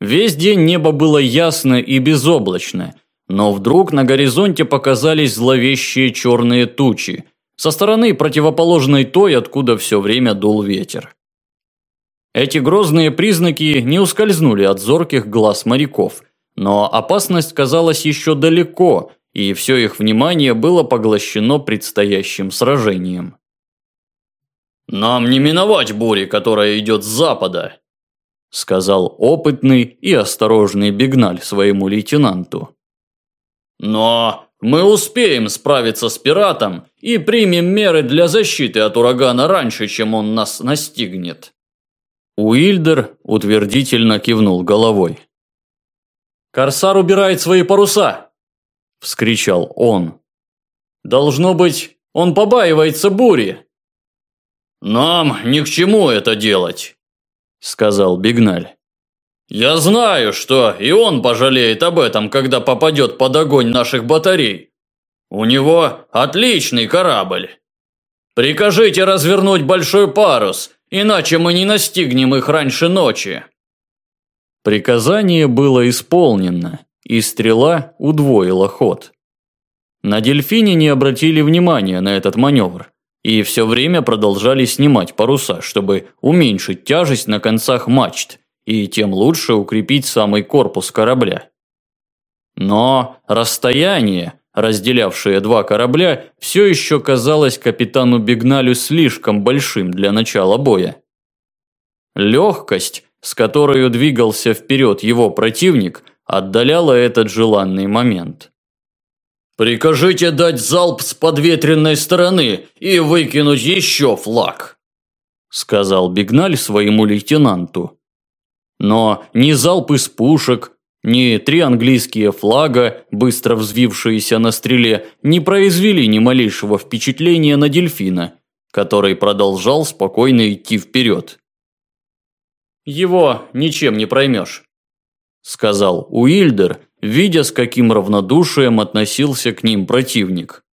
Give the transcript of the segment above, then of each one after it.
Весь день небо было ясно и безоблачно, но вдруг на горизонте показались зловещие черные тучи, со стороны противоположной той, откуда все время дул ветер. Эти грозные признаки не ускользнули от зорких глаз моряков, но опасность казалась еще далеко, и все их внимание было поглощено предстоящим сражением. «Нам не миновать бури, которая идет с запада», – сказал опытный и осторожный Бигналь своему лейтенанту. «Но мы успеем справиться с пиратом и примем меры для защиты от урагана раньше, чем он нас настигнет». Уильдер утвердительно кивнул головой. «Корсар убирает свои паруса!» – вскричал он. «Должно быть, он побаивается бури!» «Нам ни к чему это делать», – сказал Бигналь. «Я знаю, что и он пожалеет об этом, когда попадет под огонь наших батарей. У него отличный корабль. Прикажите развернуть большой парус, иначе мы не настигнем их раньше ночи». Приказание было исполнено, и стрела удвоила ход. На дельфине не обратили внимания на этот маневр и все время продолжали снимать паруса, чтобы уменьшить тяжесть на концах мачт и тем лучше укрепить самый корпус корабля. Но расстояние, разделявшее два корабля, все еще казалось капитану Бигналю слишком большим для начала боя. Легкость, с которой двигался вперед его противник, отдаляла этот желанный момент. «Прикажите дать залп с подветренной стороны и выкинуть еще флаг», – сказал Бигналь своему лейтенанту. Но ни залп из пушек, ни три английские флага, быстро взвившиеся на стреле, не произвели ни малейшего впечатления на дельфина, который продолжал спокойно идти вперед. «Его ничем не проймешь», – сказал Уильдер, видя, с каким равнодушием относился к ним противник.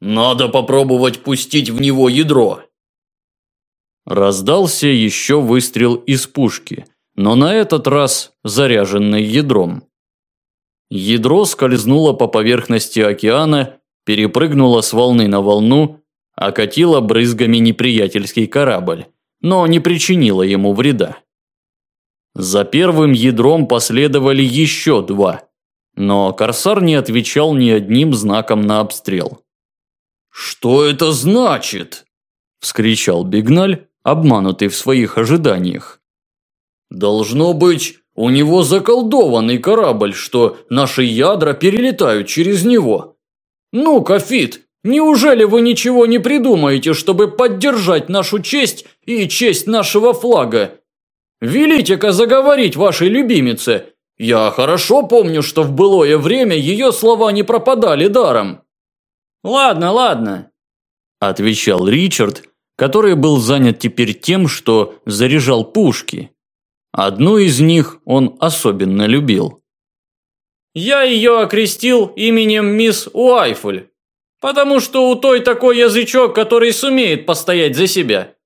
«Надо попробовать пустить в него ядро!» Раздался еще выстрел из пушки, но на этот раз заряженный ядром. Ядро скользнуло по поверхности океана, перепрыгнуло с волны на волну, окатило брызгами неприятельский корабль, но не причинило ему вреда. За первым ядром последовали еще два, но Корсар не отвечал ни одним знаком на обстрел. «Что это значит?» – вскричал Бигналь, обманутый в своих ожиданиях. «Должно быть, у него заколдованный корабль, что наши ядра перелетают через него. Ну, Кафит, неужели вы ничего не придумаете, чтобы поддержать нашу честь и честь нашего флага Велите-ка заговорить вашей любимице. Я хорошо помню, что в былое время ее слова не пропадали даром. Ладно, ладно, отвечал Ричард, который был занят теперь тем, что заряжал пушки. Одну из них он особенно любил. Я ее окрестил именем мисс Уайфуль, потому что у той такой язычок, который сумеет постоять за себя.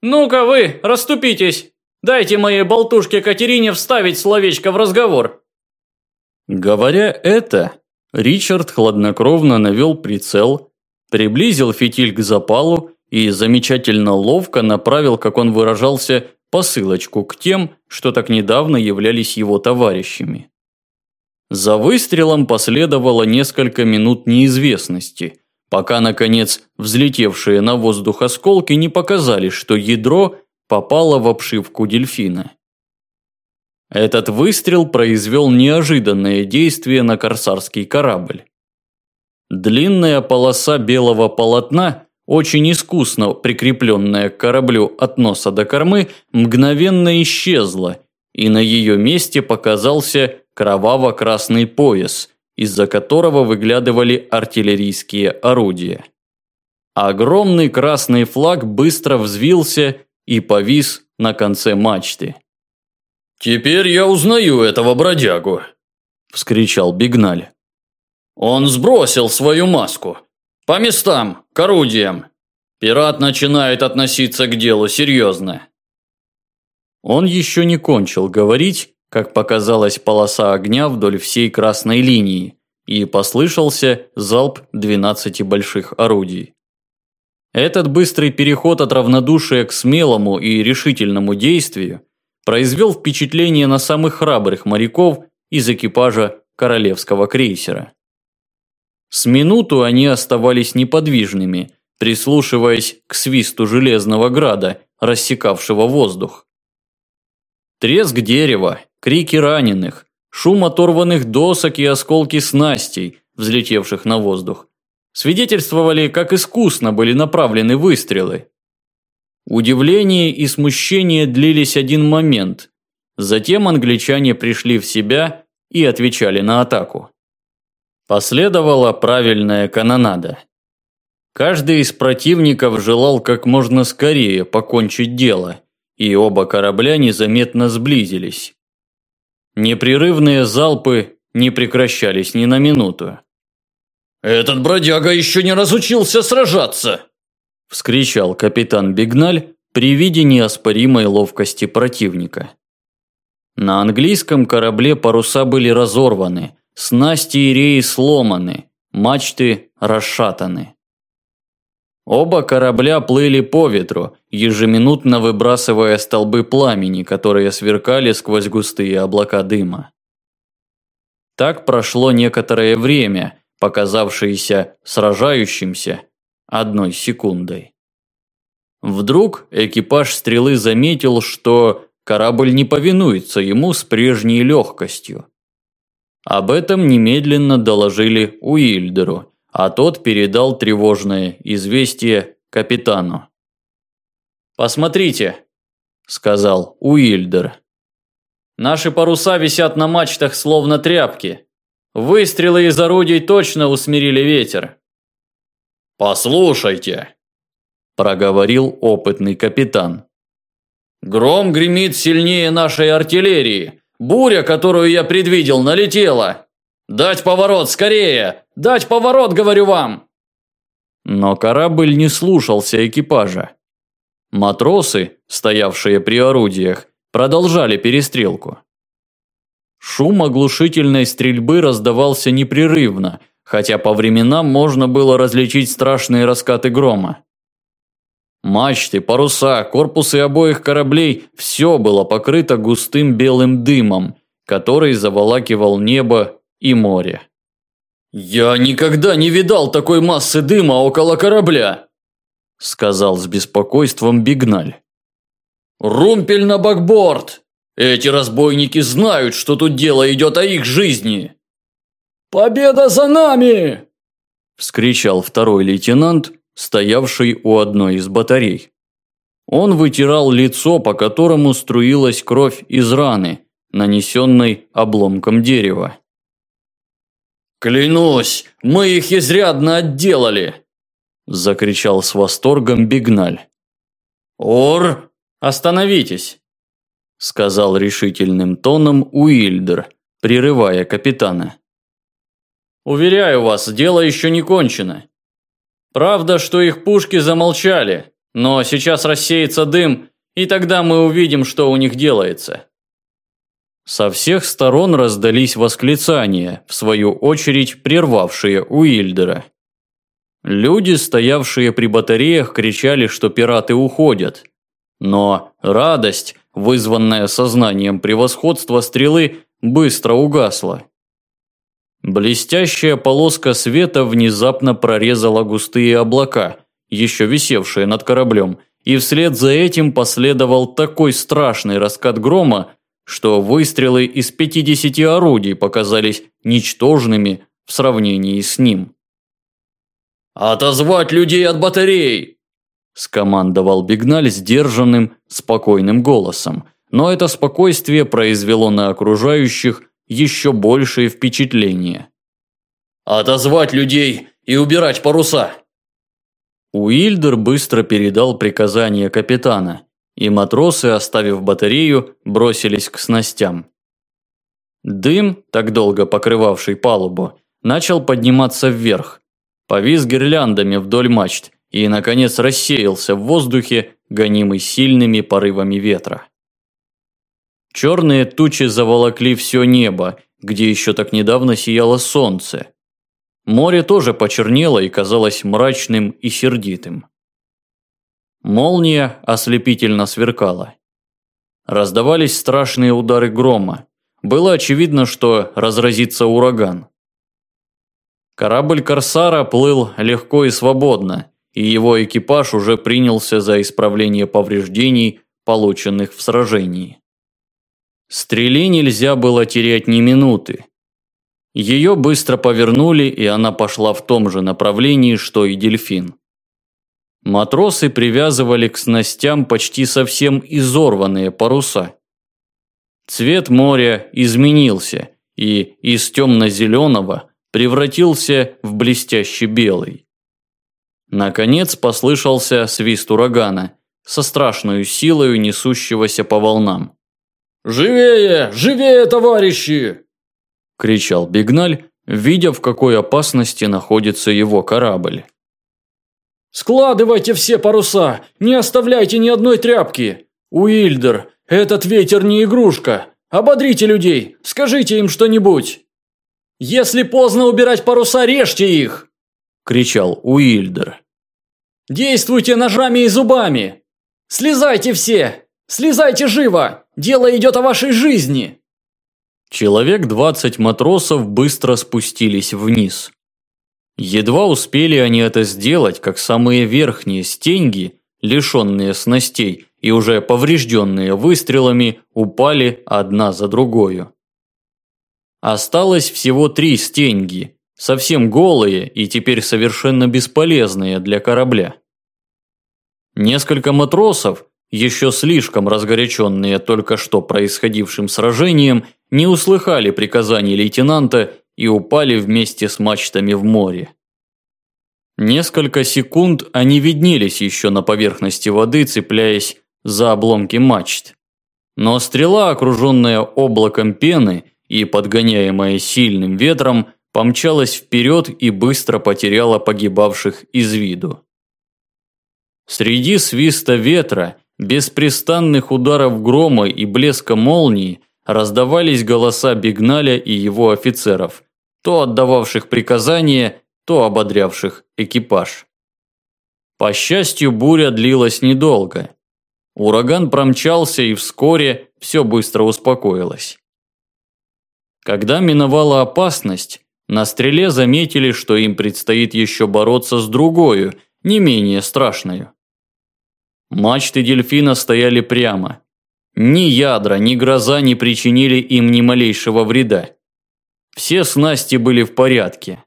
Ну-ка вы, расступитесь. Дайте моей болтушке Катерине вставить словечко в разговор. Говоря это, Ричард хладнокровно навел прицел, приблизил фитиль к запалу и замечательно ловко направил, как он выражался, посылочку к тем, что так недавно являлись его товарищами. За выстрелом последовало несколько минут неизвестности, пока, наконец, взлетевшие на воздух осколки не показали, что ядро попала в обшивку дельфина. Этот выстрел произвел неожиданное действие на корсарский корабль. Длинная полоса белого полотна, очень искусно прикрепленная к кораблю от носа до кормы, мгновенно исчезла, и на ее месте показался кроваво-красный пояс, из-за которого выглядывали артиллерийские орудия. Огромный красный флаг быстро взвился и повис на конце мачты. «Теперь я узнаю этого бродягу!» – вскричал Бигналь. «Он сбросил свою маску. По местам, к орудиям. Пират начинает относиться к делу серьезно». Он еще не кончил говорить, как показалась полоса огня вдоль всей красной линии, и послышался залп 12 больших орудий. Этот быстрый переход от равнодушия к смелому и решительному действию произвел впечатление на самых храбрых моряков из экипажа королевского крейсера. С минуту они оставались неподвижными, прислушиваясь к свисту железного града, рассекавшего воздух. Треск дерева, крики раненых, шум оторванных досок и осколки снастей, взлетевших на воздух, свидетельствовали, как искусно были направлены выстрелы. Удивление и смущение длились один момент. Затем англичане пришли в себя и отвечали на атаку. Последовала правильная канонада. Каждый из противников желал как можно скорее покончить дело, и оба корабля незаметно сблизились. Непрерывные залпы не прекращались ни на минуту. «Этот бродяга еще не разучился сражаться!» – вскричал капитан Бигналь при виде неоспоримой ловкости противника. На английском корабле паруса были разорваны, снасти и реи сломаны, мачты расшатаны. Оба корабля плыли по ветру, ежеминутно выбрасывая столбы пламени, которые сверкали сквозь густые облака дыма. Так прошло некоторое время, показавшееся сражающимся одной секундой. Вдруг экипаж стрелы заметил, что корабль не повинуется ему с прежней легкостью. Об этом немедленно доложили Уильдеру, а тот передал тревожное известие капитану. «Посмотрите», – сказал Уильдер. «Наши паруса висят на мачтах словно тряпки. Выстрелы из орудий точно усмирили ветер». «Послушайте», – проговорил опытный капитан. «Гром гремит сильнее нашей артиллерии. Буря, которую я предвидел, налетела. Дать поворот, скорее! Дать поворот, говорю вам!» Но корабль не слушался экипажа. Матросы, стоявшие при орудиях, продолжали перестрелку. Шум оглушительной стрельбы раздавался непрерывно, хотя по временам можно было различить страшные раскаты грома. Мачты, паруса, корпусы обоих кораблей – все было покрыто густым белым дымом, который заволакивал небо и море. «Я никогда не видал такой массы дыма около корабля!» – сказал с беспокойством Бигналь. «Румпель на бакборд! Эти разбойники знают, что тут дело идет о их жизни!» «Победа за нами!» – вскричал второй лейтенант, стоявший у одной из батарей. Он вытирал лицо, по которому струилась кровь из раны, нанесенной обломком дерева. «Клянусь, мы их изрядно отделали!» – закричал с восторгом Бигналь. «Ор, остановитесь!» – сказал решительным тоном Уильдер, прерывая капитана. «Уверяю вас, дело еще не кончено. Правда, что их пушки замолчали, но сейчас рассеется дым, и тогда мы увидим, что у них делается». Со всех сторон раздались восклицания, в свою очередь прервавшие Уильдера. Люди, стоявшие при батареях, кричали, что пираты уходят. Но радость, вызванная сознанием превосходства стрелы, быстро угасла. Блестящая полоска света внезапно прорезала густые облака, еще висевшие над кораблем, и вслед за этим последовал такой страшный раскат грома, что выстрелы из 50 орудий показались ничтожными в сравнении с ним. «Отозвать людей от батарей!» – скомандовал Бигналь сдержанным, спокойным голосом, но это спокойствие произвело на окружающих еще большее впечатление. «Отозвать людей и убирать паруса!» Уильдер быстро передал приказание капитана – и матросы, оставив батарею, бросились к снастям. Дым, так долго покрывавший палубу, начал подниматься вверх, повис гирляндами вдоль мачт и, наконец, рассеялся в воздухе, гонимый сильными порывами ветра. Черные тучи заволокли все небо, где еще так недавно сияло солнце. Море тоже почернело и казалось мрачным и сердитым. Молния ослепительно сверкала. Раздавались страшные удары грома. Было очевидно, что разразится ураган. Корабль «Корсара» плыл легко и свободно, и его экипаж уже принялся за исправление повреждений, полученных в сражении. Стреле нельзя было терять ни минуты. Ее быстро повернули, и она пошла в том же направлении, что и дельфин. Матросы привязывали к снастям почти совсем изорванные паруса. Цвет моря изменился и из темно-зеленого превратился в блестящий белый. Наконец послышался свист урагана, со страшной силой несущегося по волнам. «Живее! Живее, товарищи!» – кричал Бигналь, видя, в какой опасности находится его корабль. «Складывайте все паруса! Не оставляйте ни одной тряпки! Уильдер, этот ветер не игрушка! Ободрите людей! Скажите им что-нибудь!» «Если поздно убирать паруса, режьте их!» – кричал Уильдер. «Действуйте ножами и зубами! Слезайте все! Слезайте живо! Дело идет о вашей жизни!» Человек двадцать матросов быстро спустились вниз. Едва успели они это сделать, как самые верхние стенги, лишенные снастей и уже поврежденные выстрелами, упали одна за другою. Осталось всего три стенги, совсем голые и теперь совершенно бесполезные для корабля. Несколько матросов, еще слишком разгоряченные только что происходившим сражением, не услыхали приказаний лейтенанта и упали вместе с мачтами в море. Несколько секунд они виднелись еще на поверхности воды, цепляясь за обломки мачт. Но стрела, окруженная облаком пены и подгоняемая сильным ветром, помчалась вперед и быстро потеряла погибавших из виду. Среди свиста ветра, беспрестанных ударов грома и блеска молнии раздавались голоса Бигналя и его офицеров, то отдававших приказания, то ободрявших экипаж. По счастью, буря длилась недолго. Ураган промчался и вскоре все быстро успокоилось. Когда миновала опасность, на стреле заметили, что им предстоит еще бороться с другой, не менее страшной. Мачты дельфина стояли прямо. Ни ядра, ни гроза не причинили им ни малейшего вреда. Все снасти были в порядке.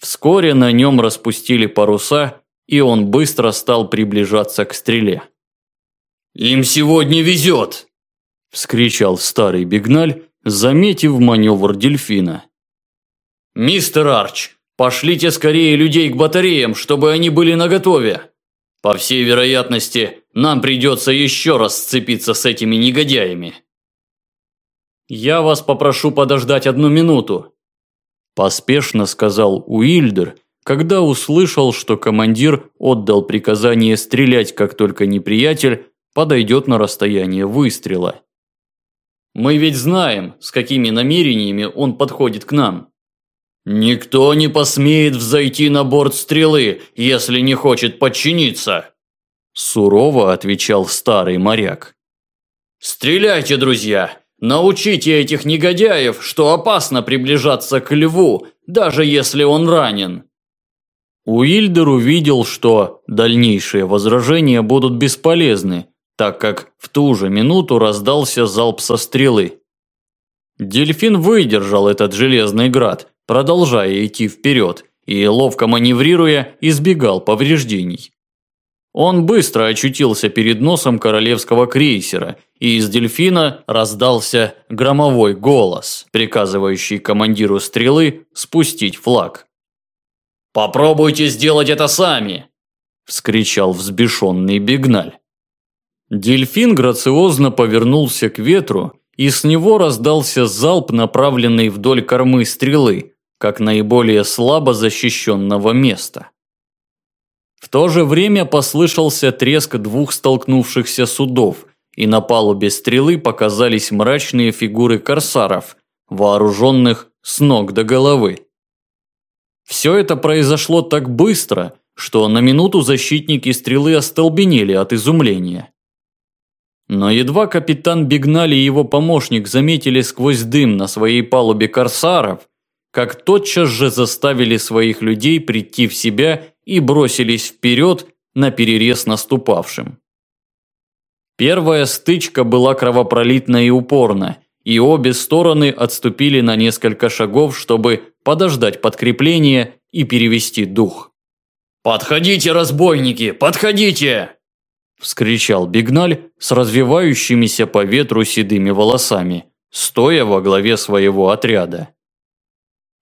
Вскоре на нем распустили паруса, и он быстро стал приближаться к стреле. «Им сегодня везет!» – вскричал старый Бигналь, заметив маневр дельфина. «Мистер Арч, пошлите скорее людей к батареям, чтобы они были наготове. По всей вероятности, нам придется еще раз сцепиться с этими негодяями». «Я вас попрошу подождать одну минуту», – поспешно сказал Уильдер, когда услышал, что командир отдал приказание стрелять, как только неприятель подойдет на расстояние выстрела. «Мы ведь знаем, с какими намерениями он подходит к нам». «Никто не посмеет взойти на борт стрелы, если не хочет подчиниться», – сурово отвечал старый моряк. «Стреляйте, друзья! Научите этих негодяев, что опасно приближаться к льву, даже если он ранен. Уильдер увидел, что дальнейшие возражения будут бесполезны, так как в ту же минуту раздался залп со стрелы. Дельфин выдержал этот железный град, продолжая идти вперед, и, ловко маневрируя, избегал повреждений. Он быстро очутился перед носом королевского крейсера, и из дельфина раздался громовой голос, приказывающий командиру стрелы спустить флаг. «Попробуйте сделать это сами!» – вскричал взбешенный Бигналь. Дельфин грациозно повернулся к ветру, и с него раздался залп, направленный вдоль кормы стрелы, как наиболее слабо защищенного места. В то же время послышался треск двух столкнувшихся судов, и на палубе стрелы показались мрачные фигуры корсаров, вооруженных с ног до головы. Все это произошло так быстро, что на минуту защитники стрелы остолбенели от изумления. Но едва капитан Бигнали и его помощник заметили сквозь дым на своей палубе корсаров, как тотчас же заставили своих людей прийти в себя и бросились вперед на перерез наступавшим. Первая стычка была кровопролитна и упорна, и обе стороны отступили на несколько шагов, чтобы подождать подкрепления и перевести дух. «Подходите, разбойники, подходите!» Вскричал Бигналь с развивающимися по ветру седыми волосами, стоя во главе своего отряда.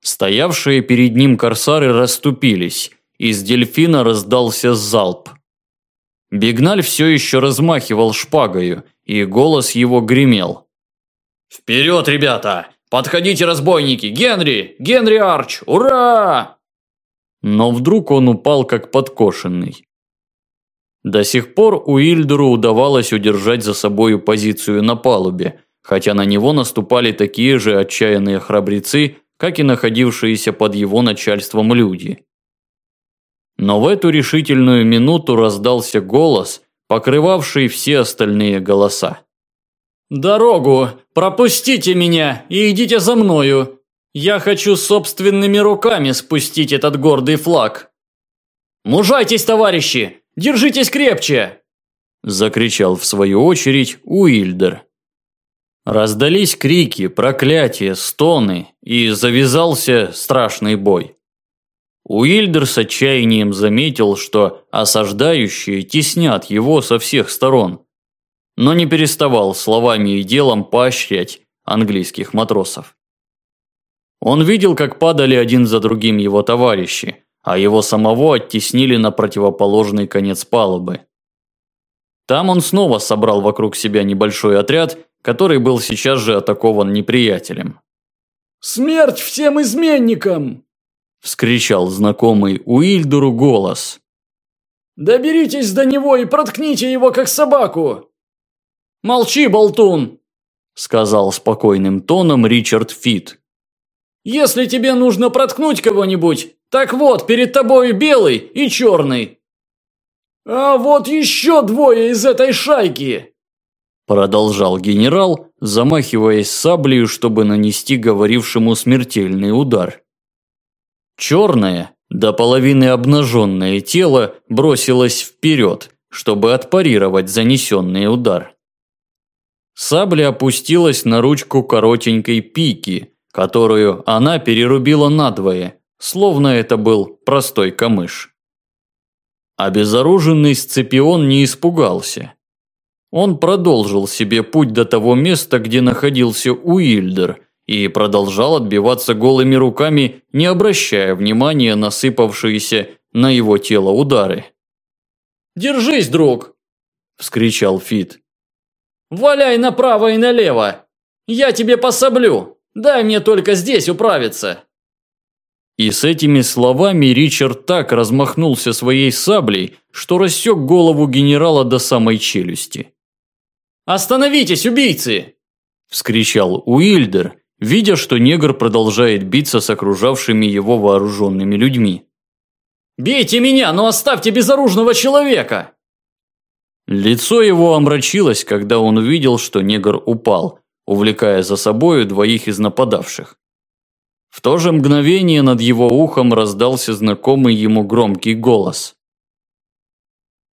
Стоявшие перед ним корсары расступились, из дельфина раздался залп. Бигналь все еще размахивал шпагою, и голос его гремел. «Вперед, ребята! Подходите, разбойники! Генри! Генри Арч! Ура!» Но вдруг он упал как подкошенный. До сих пор Уильдеру удавалось удержать за собою позицию на палубе, хотя на него наступали такие же отчаянные храбрецы, как и находившиеся под его начальством люди. Но в эту решительную минуту раздался голос, покрывавший все остальные голоса. «Дорогу! Пропустите меня и идите за мною! Я хочу собственными руками спустить этот гордый флаг!» «Мужайтесь, товарищи! Держитесь крепче!» Закричал в свою очередь Уильдер. Раздались крики, проклятия, стоны, и завязался страшный бой. Уильдер с отчаянием заметил, что осаждающие теснят его со всех сторон, но не переставал словами и делом поощрять английских матросов. Он видел, как падали один за другим его товарищи, а его самого оттеснили на противоположный конец палубы. Там он снова собрал вокруг себя небольшой отряд, который был сейчас же атакован неприятелем. «Смерть всем изменникам!» – вскричал знакомый Уильдуру голос. «Доберитесь до него и проткните его, как собаку!» «Молчи, болтун!» – сказал спокойным тоном Ричард Фит. «Если тебе нужно проткнуть кого-нибудь, так вот, перед тобой белый и черный. А вот еще двое из этой шайки. Продолжал генерал, замахиваясь саблею, чтобы нанести говорившему смертельный удар. Черное, до половины обнаженное тело бросилось вперед, чтобы отпарировать занесенный удар. Сабля опустилась на ручку коротенькой пики, которую она перерубила надвое, словно это был простой камыш. Обезоруженный Сципион не испугался. Он продолжил себе путь до того места, где находился Уильдер, и продолжал отбиваться голыми руками, не обращая внимания на сыпавшиеся на его тело удары. «Держись, друг!» – вскричал Фит. «Валяй направо и налево! Я тебе пособлю! Дай мне только здесь управиться!» И с этими словами Ричард так размахнулся своей саблей, что рассек голову генерала до самой челюсти. «Остановитесь, убийцы!» – вскричал Уильдер, видя, что негр продолжает биться с окружавшими его вооруженными людьми. «Бейте меня, но оставьте безоружного человека!» Лицо его омрачилось, когда он увидел, что негр упал, увлекая за собою двоих из нападавших. В то же мгновение над его ухом раздался знакомый ему громкий голос.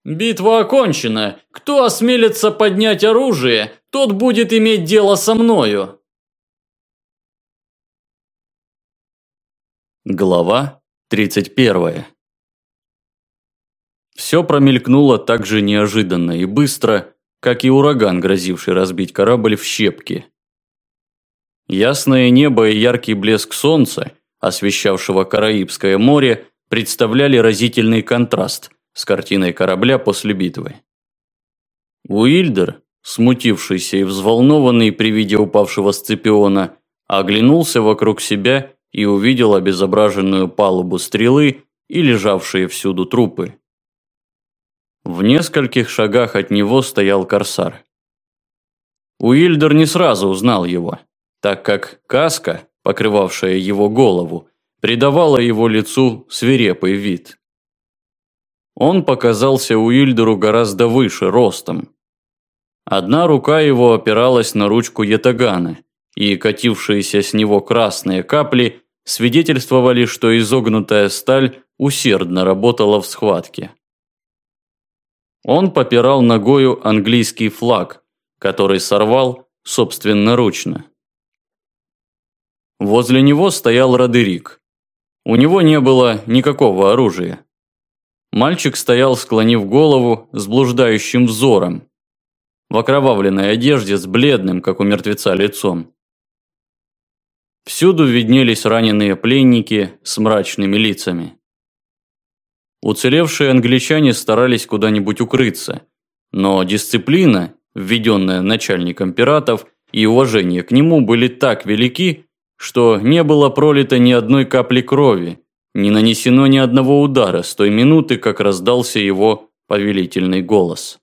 «Битва окончена. Кто осмелится поднять оружие, тот будет иметь дело со мною». Глава 31 Все промелькнуло так же неожиданно и быстро, как и ураган, грозивший разбить корабль в щепки. Ясное небо и яркий блеск солнца, освещавшего Караибское море, представляли разительный контраст с картиной корабля после битвы. Уильдер, смутившийся и взволнованный при виде упавшего Сципиона, оглянулся вокруг себя и увидел обезображенную палубу стрелы и лежавшие всюду трупы. В нескольких шагах от него стоял корсар. Уильдер не сразу узнал его, так как каска, покрывавшая его голову, придавала его лицу свирепый вид. Он показался Уильдеру гораздо выше ростом. Одна рука его опиралась на ручку ятагана, и катившиеся с него красные капли свидетельствовали, что изогнутая сталь усердно работала в схватке. Он попирал ногою английский флаг, который сорвал собственноручно. Возле него стоял Родерик. У него не было никакого оружия. Мальчик стоял, склонив голову, с блуждающим взором, в окровавленной одежде с бледным, как у мертвеца, лицом. Всюду виднелись раненые пленники с мрачными лицами. Уцелевшие англичане старались куда-нибудь укрыться, но дисциплина, введенная начальником пиратов, и уважение к нему были так велики, что не было пролито ни одной капли крови, не нанесено ни одного удара с той минуты, как раздался его повелительный голос.